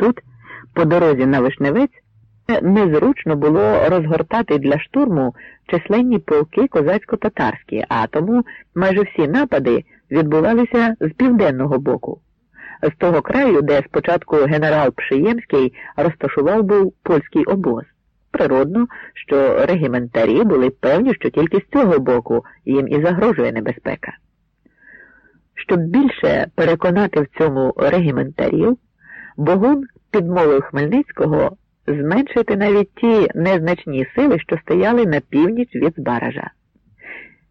Тут, по дорозі на Вишневець, незручно було розгортати для штурму численні полки козацько-татарські, а тому майже всі напади відбувалися з південного боку, з того краю, де спочатку генерал Пшиємський розташував був польський обоз. Природно, що регіментарі були певні, що тільки з цього боку їм і загрожує небезпека. Щоб більше переконати в цьому регіментарів, Богун підмовив Хмельницького зменшити навіть ті незначні сили, що стояли на північ від Збаража.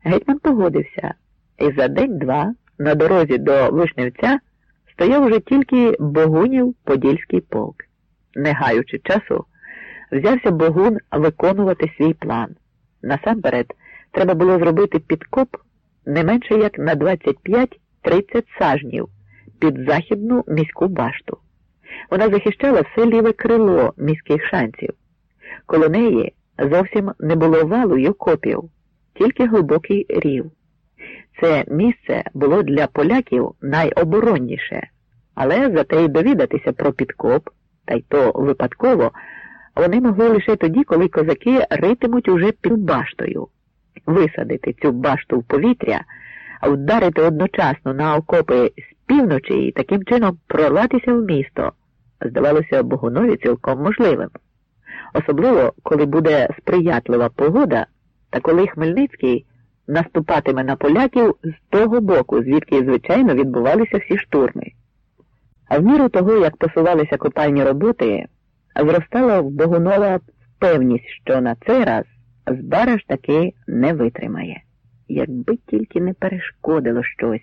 Гетьман погодився, і за день-два на дорозі до Вишневця стояв уже тільки Богунів Подільський полк. Не гаючи часу, взявся Богун виконувати свій план. Насамперед, треба було зробити підкоп не менше як на 25-30 сажнів під західну міську башту. Вона захищала все ліве крило міських шанців. Коло неї зовсім не було валу й окопів, тільки глибокий рів. Це місце було для поляків найоборонніше, але зате й довідатися про підкоп, та й то випадково, вони могли лише тоді, коли козаки ритимуть уже під баштою. Висадити цю башту в повітря, вдарити одночасно на окопи з півночі і таким чином прорватися в місто здавалося Богунові цілком можливим. Особливо, коли буде сприятлива погода, та коли Хмельницький наступатиме на поляків з того боку, звідки, звичайно, відбувалися всі штурми. А в міру того, як посувалися копальні роботи, зростала в Богунова певність, що на цей раз Збараж таки не витримає. Якби тільки не перешкодило щось,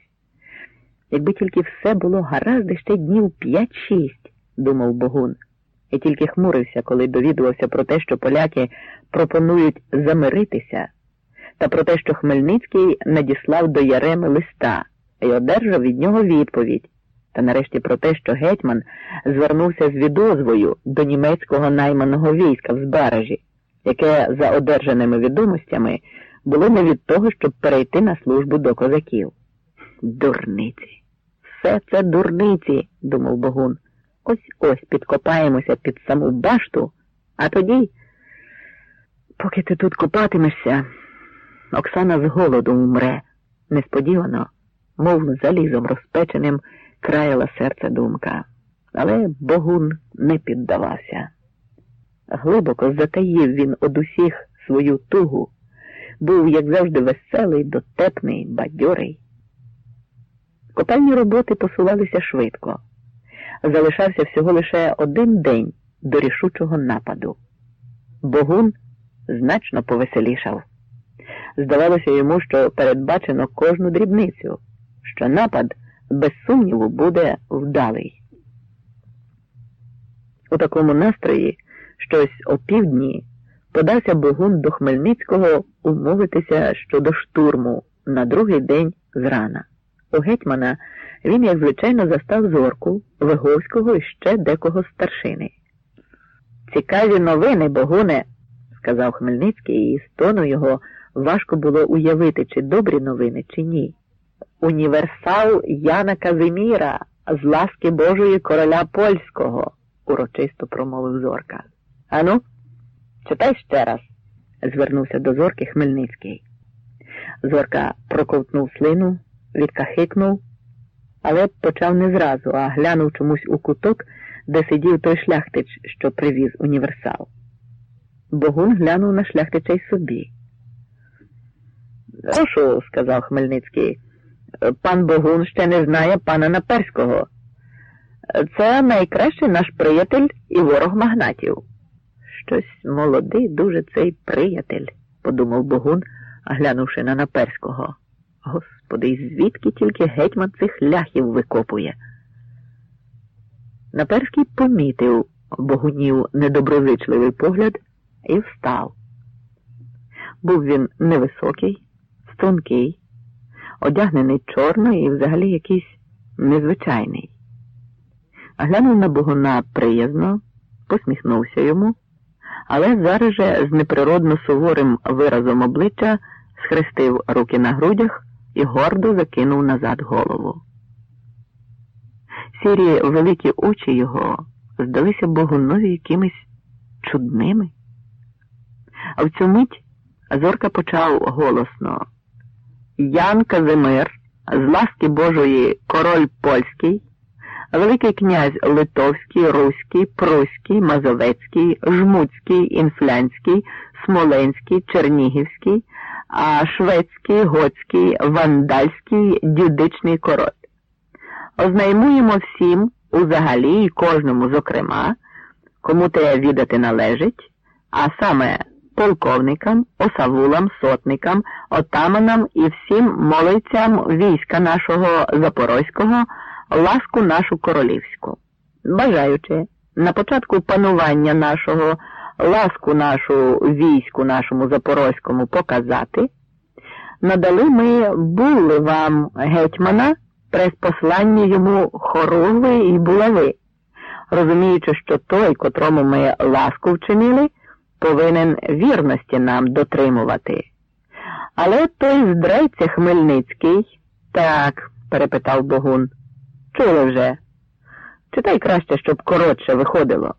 якби тільки все було гаразд ще днів п'ять-шість думав Богун, і тільки хмурився, коли довідувався про те, що поляки пропонують замиритися, та про те, що Хмельницький надіслав до Яреми листа і одержав від нього відповідь, та нарешті про те, що гетьман звернувся з відозвою до німецького найманого війська в Збаражі, яке, за одержаними відомостями, було не від того, щоб перейти на службу до козаків. Дурниці, все це дурниці, думав Богун. Ось ось підкопаємося під саму башту, а тоді, поки ти тут копатимешся, Оксана з голоду умре, несподівано, мов залізом розпеченим, краяла серце думка. Але Богун не піддавався. Глибоко затаїв він од усіх свою тугу, був, як завжди, веселий, дотепний, бадьорий. Копальні роботи посувалися швидко залишався всього лише один день до рішучого нападу. Богун значно повеселішав. Здавалося йому, що передбачено кожну дрібницю, що напад, без сумніву, буде вдалий. У такому настрої щось опівдні подався Богун до Хмельницького умовитися щодо штурму на другий день зрана. У гетьмана він, як звичайно, застав зорку, Виговського і ще декого старшини. Цікаві новини, Богуне, сказав Хмельницький, і з тону його важко було уявити, чи добрі новини, чи ні. Універсал Яна Казиміра з ласки Божої короля польського, урочисто промовив Зорка. Ану, читай ще раз, звернувся до зорки Хмельницький. Зорка проковтнув слину, відкахикнув але почав не зразу, а глянув чомусь у куток, де сидів той шляхтич, що привіз універсал. Богун глянув на шляхтича й собі. Прошу, сказав Хмельницький, пан Богун ще не знає пана Наперського. Це найкращий наш приятель і ворог магнатів. Щось молодий, дуже цей приятель, подумав Богун, глянувши на Наперського. Господи, звідки тільки гетьман цих ляхів викопує? Наперський помітив богунів недоброзичливий погляд і встав. Був він невисокий, стрункий, одягнений чорно і взагалі якийсь незвичайний. Глянув на богуна приязно, посміхнувся йому, але зараз же з неприродно суворим виразом обличчя схрестив руки на грудях і гордо закинув назад голову. Сірі великі очі його здалися Богунові якимись чудними. А в цю мить Зорка почав голосно Ян Казимир, з ласки Божої король польський, Великий князь Литовський, Руський, Пруський, Мазовецький, Жмуцький, Інфлянський, Смоленський, Чернігівський, а Шведський, Готський, Вандальський, Дюдичний король. Ознаймуємо всім, узагалі і кожному, зокрема, кому те відати належить, а саме полковникам, осавулам, сотникам, отаманам і всім молиться війська нашого Запорозького, ласку нашу королівську. Бажаючи на початку панування нашого, ласку нашу війську нашому Запорозькому показати, надали ми були вам гетьмана прес посланні йому хоругви і булави, розуміючи, що той, котрому ми ласку вчинили, повинен вірності нам дотримувати. Але той здрайця Хмельницький, так, перепитав Богун, чули вже. Читай краще, щоб коротше виходило.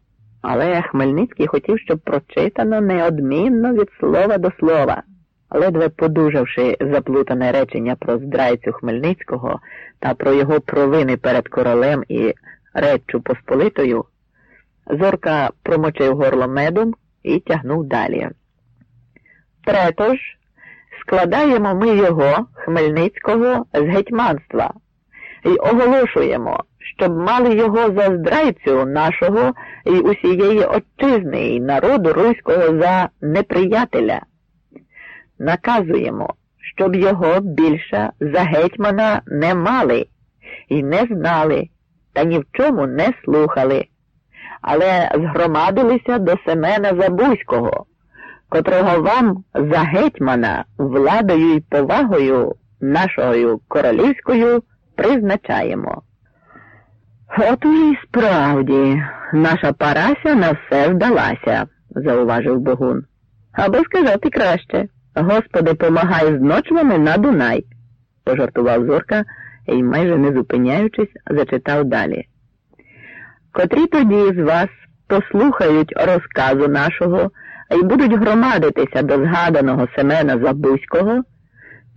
Але Хмельницький хотів, щоб прочитано неодмінно від слова до слова. Ледве подужавши заплутане речення про здрайцю Хмельницького та про його провини перед королем і реччю Посполитою, Зорка промочив горло медом і тягнув далі. Третож складаємо ми його, Хмельницького, з гетьманства і оголошуємо, щоб мали його за здрайцю нашого і усієї отчизни і народу руського за неприятеля. Наказуємо, щоб його більше за гетьмана не мали і не знали, та ні в чому не слухали але згромадилися до Семена Забузького, котрого вам за гетьмана владою і повагою нашою королівською призначаємо. От уже й справді наша парася на все вдалася, зауважив Богун. Або сказати краще Господи, помагай з ночвами на Дунай, пожартував Зорка і, майже не зупиняючись, зачитав далі котрі тоді з вас послухають розказу нашого і будуть громадитися до згаданого Семена Забузького,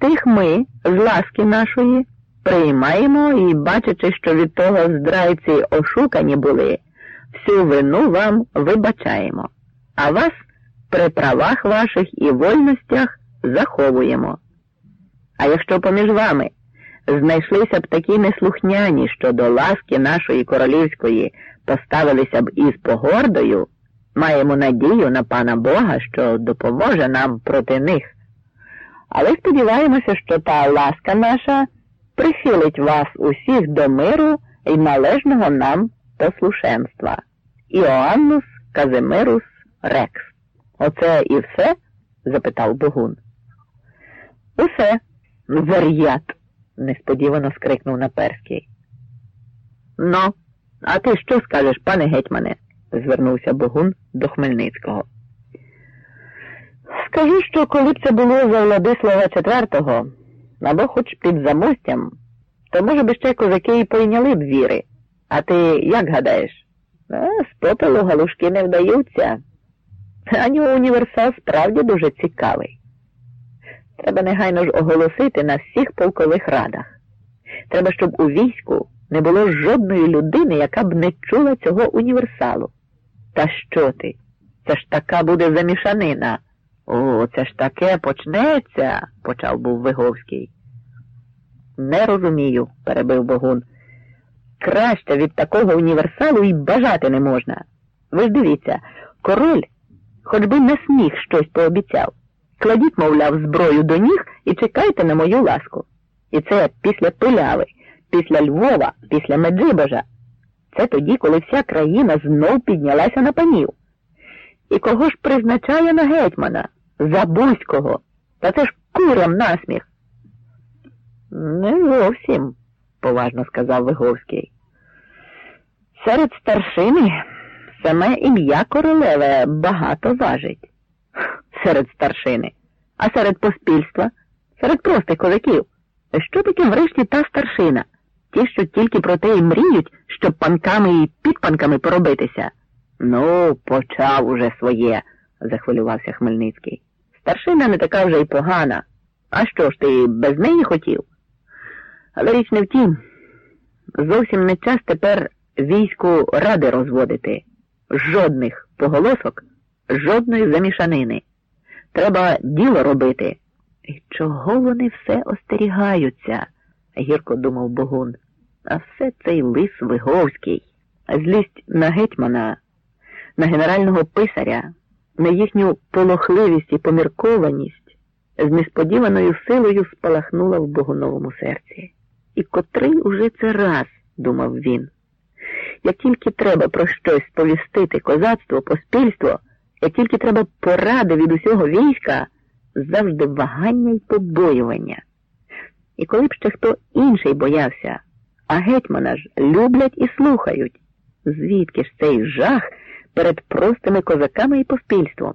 тих ми, з ласки нашої, приймаємо і, бачачи, що від того здрайці ошукані були, всю вину вам вибачаємо, а вас при правах ваших і вольностях заховуємо. А якщо поміж вами знайшлися б такі неслухняні, що до ласки нашої королівської поставилися б із погордою, маємо надію на пана Бога, що допоможе нам проти них. Але сподіваємося, що та ласка наша прихилить вас усіх до миру і належного нам послушенства. Іоаннус Казимирус Рекс. Оце і все? запитав Богун. Усе, вер'ят, несподівано скрикнув Наперський. Ну, а ти що скажеш, пане гетьмане? звернувся Богун до Хмельницького. Скажу, що коли б це було за Владислава IV, або хоч під замостям, то, може би, ще козаки і пойняли б віри. А ти як гадаєш? А, з попелу галушки не вдаються. Ані універсал справді дуже цікавий. Треба негайно ж оголосити на всіх полкових радах. Треба, щоб у війську не було жодної людини, яка б не чула цього універсалу. Та що ти? Це ж така буде замішанина. О, це ж таке почнеться, почав був Виговський. Не розумію, перебив Богун. Краще від такого універсалу і бажати не можна. Ви ж дивіться, король, хоч би не сміх щось пообіцяв. Кладіть, мовляв, зброю до ніг і чекайте на мою ласку. І це після пиляви після Львова, після Меджибожа. Це тоді, коли вся країна знов піднялася на панів. І кого ж призначає на гетьмана? Забузького. Та це ж курям насміх. Не зовсім, поважно сказав Виговський. Серед старшини саме ім'я королеве багато важить. Серед старшини, а серед поспільства, серед простих козаків. Що таке врешті та старшина? ті, що тільки про те й мріють, щоб панками і підпанками поробитися. Ну, почав уже своє, захвилювався Хмельницький. Старшина не така вже й погана. А що ж ти без неї хотів? Але річ не в тім. Зовсім не час тепер війську ради розводити. Жодних поголосок, жодної замішанини. Треба діло робити. І чого вони все остерігаються? гірко думав Богун. А все цей лис Виговський, злість на гетьмана, на генерального писаря, на їхню полохливість і поміркованість з несподіваною силою спалахнула в Богуновому серці. І котрий уже це раз, думав він. Як тільки треба про щось сповістити козацтво, поспільство, як тільки треба поради від усього війська, завжди вагання й побоювання. І коли б ще хто інший боявся, а гетьмана ж люблять і слухають, звідки ж цей жах перед простими козаками і поспільством?